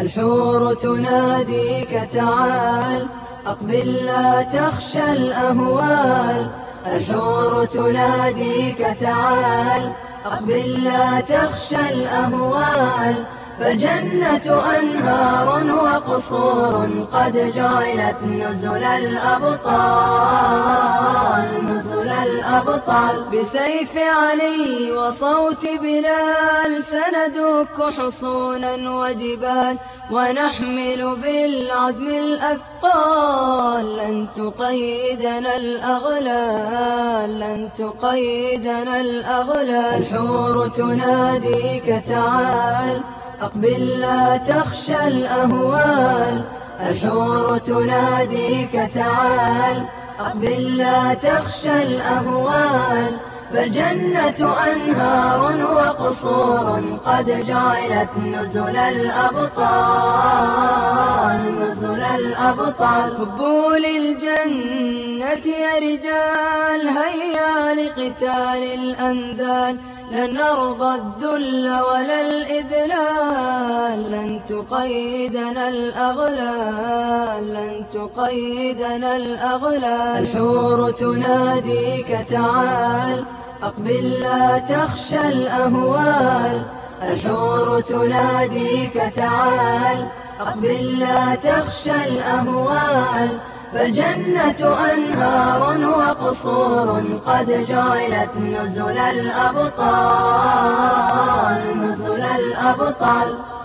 الحور تناديك تعال أقبل لا تخشى الأهوال. الحور تناديك تعال أقبل لا تخشى الأهوال. فالجنة أنهار وقصور قد جعلت نزل الأبطال. نزل الأبطال بسيف علي وصوت بلال سندك حصونا وجبال ونحمل بالعزم الأثقال لن تقيدنا الأغلال لن تقيدنا الأغلال الحور تناديك تعال أقبل لا تخشى الأهوال الحور تناديك تعال أقبل لا تخشى الأهوال فالجنة أنهار وقصور قد جعلت نزل الأبطال نزل الأبطال. هبوا للجنة يا رجال هيا لقتال الأنذال لن نرضى الذل ولا الإذلال لن تقيدنا الأغلال لن تقيدنا الأغلال. الحور تناديك تعال أقبل لا تخشى الأهوال. الحور تناديك تعال أقبل لا تخشى الأهوال. فالجنة أنهار وقصور قد جعلت نزل الأبطال نزل الأبطال.